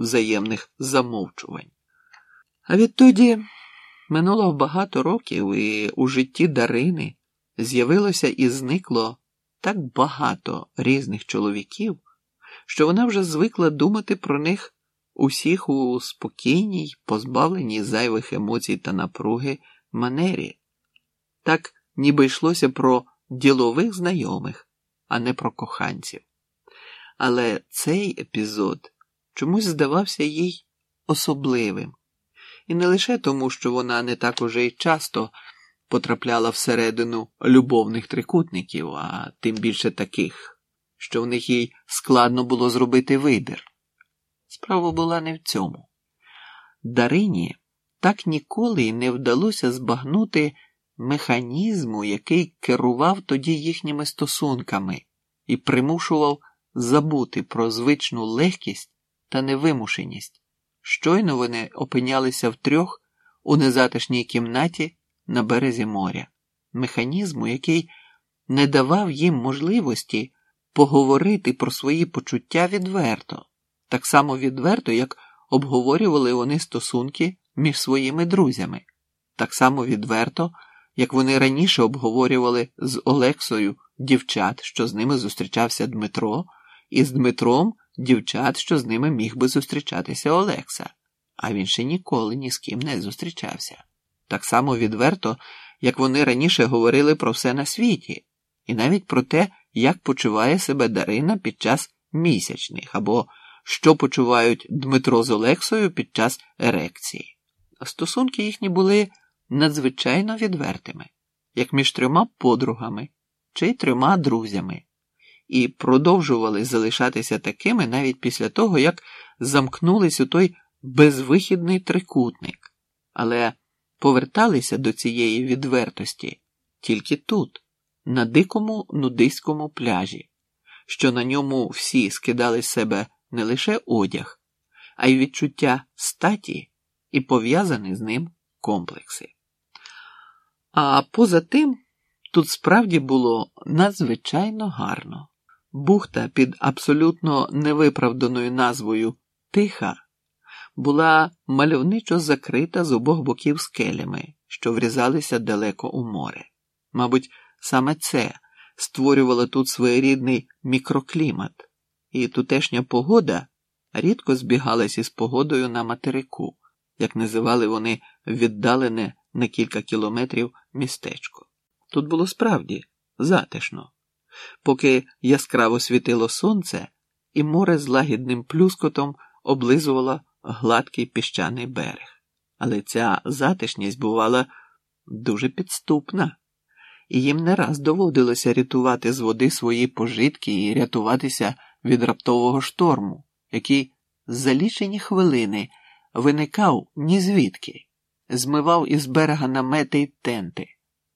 взаємних замовчувань. А відтоді минуло багато років, і у житті Дарини з'явилося і зникло так багато різних чоловіків, що вона вже звикла думати про них усіх у спокійній, позбавленій зайвих емоцій та напруги манері, так ніби йшлося про ділових знайомих, а не про коханців. Але цей епізод чомусь здавався їй особливим, і не лише тому, що вона не так уже й часто потрапляла всередину любовних трикутників, а тим більше таких, що в них їй складно було зробити вибір. Справа була не в цьому. Дарині так ніколи й не вдалося збагнути механізму, який керував тоді їхніми стосунками і примушував забути про звичну легкість та невимушеність. Щойно вони опинялися втрьох у незатишній кімнаті на березі моря, механізму, який не давав їм можливості поговорити про свої почуття відверто, так само відверто, як обговорювали вони стосунки між своїми друзями, так само відверто, як вони раніше обговорювали з Олексою дівчат, що з ними зустрічався Дмитро, і з Дмитром дівчат, що з ними міг би зустрічатися Олекса, а він ще ніколи ні з ким не зустрічався. Так само відверто, як вони раніше говорили про все на світі, і навіть про те, як почуває себе Дарина під час місячних, або що почувають Дмитро з Олексою під час ерекції. Стосунки їхні були надзвичайно відвертими, як між трьома подругами чи трьома друзями, і продовжували залишатися такими навіть після того, як замкнулись у той безвихідний трикутник, але поверталися до цієї відвертості тільки тут, на дикому нудиському пляжі, що на ньому всі скидали з себе не лише одяг, а й відчуття статі і пов'язані з ним комплекси. А поза тим, тут справді було надзвичайно гарно. Бухта під абсолютно невиправданою назвою Тиха була мальовничо закрита з обох боків скелями, що врізалися далеко у море. Мабуть, саме це створювало тут своєрідний мікроклімат, і тутешня погода рідко збігалась із погодою на материку, як називали вони віддалене на кілька кілометрів містечко. Тут було справді затишно, поки яскраво світило сонце, і море з лагідним плюскотом облизувало гладкий піщаний берег. Але ця затишність бувала дуже підступна, і їм не раз доводилося рятувати з води свої пожитки і рятуватися від раптового шторму, який за лічені хвилини виникав ні звідки, змивав із берега намети й тенти,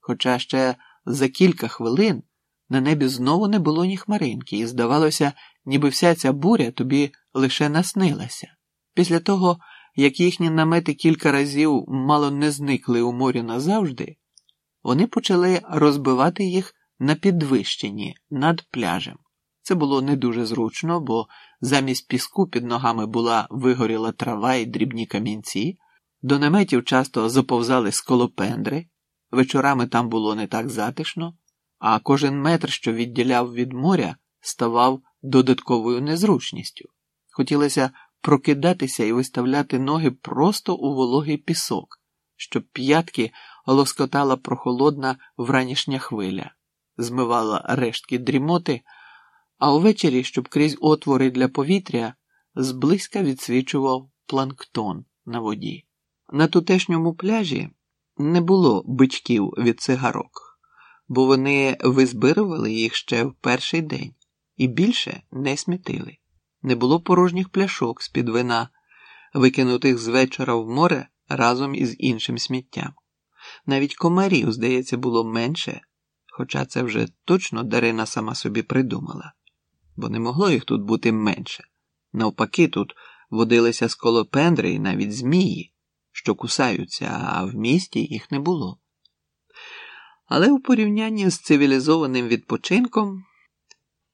хоча ще за кілька хвилин на небі знову не було ні хмаринки, і здавалося, ніби вся ця буря тобі лише наснилася. Після того, як їхні намети кілька разів мало не зникли у морі назавжди, вони почали розбивати їх на підвищенні над пляжем. Це було не дуже зручно, бо замість піску під ногами була вигоріла трава і дрібні камінці, до наметів часто заповзали сколопендри, вечорами там було не так затишно, а кожен метр, що відділяв від моря, ставав додатковою незручністю. Хотілося прокидатися і виставляти ноги просто у вологий пісок, щоб п'ятки лоскотала прохолодна вранішня хвиля, змивала рештки дрімоти, а увечері, щоб крізь отвори для повітря, зблизька відсвічував планктон на воді. На тутешньому пляжі не було бичків від цигарок, бо вони визбирували їх ще в перший день і більше не смітили. Не було порожніх пляшок з-під вина, викинутих з вечора в море разом із іншим сміттям. Навіть комарів, здається, було менше, хоча це вже точно Дарина сама собі придумала, бо не могло їх тут бути менше. Навпаки, тут водилися сколопендри і навіть змії, що кусаються, а в місті їх не було. Але у порівнянні з цивілізованим відпочинком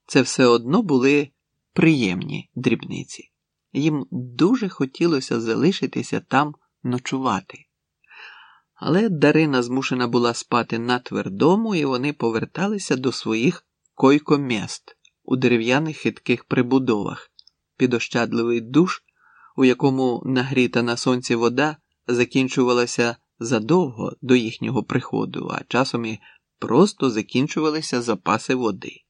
це все одно були приємні дрібниці. їм дуже хотілося залишитися там ночувати. Але Дарина змушена була спати на твердому, і вони поверталися до своїх койкоміст у дерев'яних хитких прибудовах, під ощадливий душ, у якому нагріта на сонці вода закінчувалася задовго до їхнього приходу, а часом і просто закінчувалися запаси води.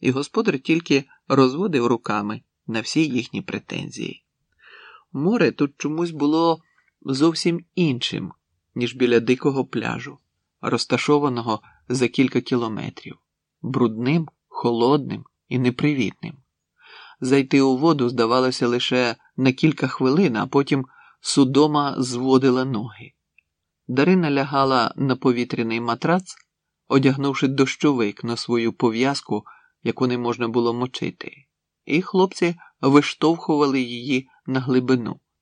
І господар тільки розводив руками на всі їхні претензії. Море тут чомусь було зовсім іншим, ніж біля дикого пляжу, розташованого за кілька кілометрів, брудним, холодним і непривітним. Зайти у воду здавалося лише на кілька хвилин, а потім судома зводила ноги. Дарина лягала на повітряний матрац, одягнувши дощовик на свою пов'язку, яку не можна було мочити, і хлопці виштовхували її на глибину.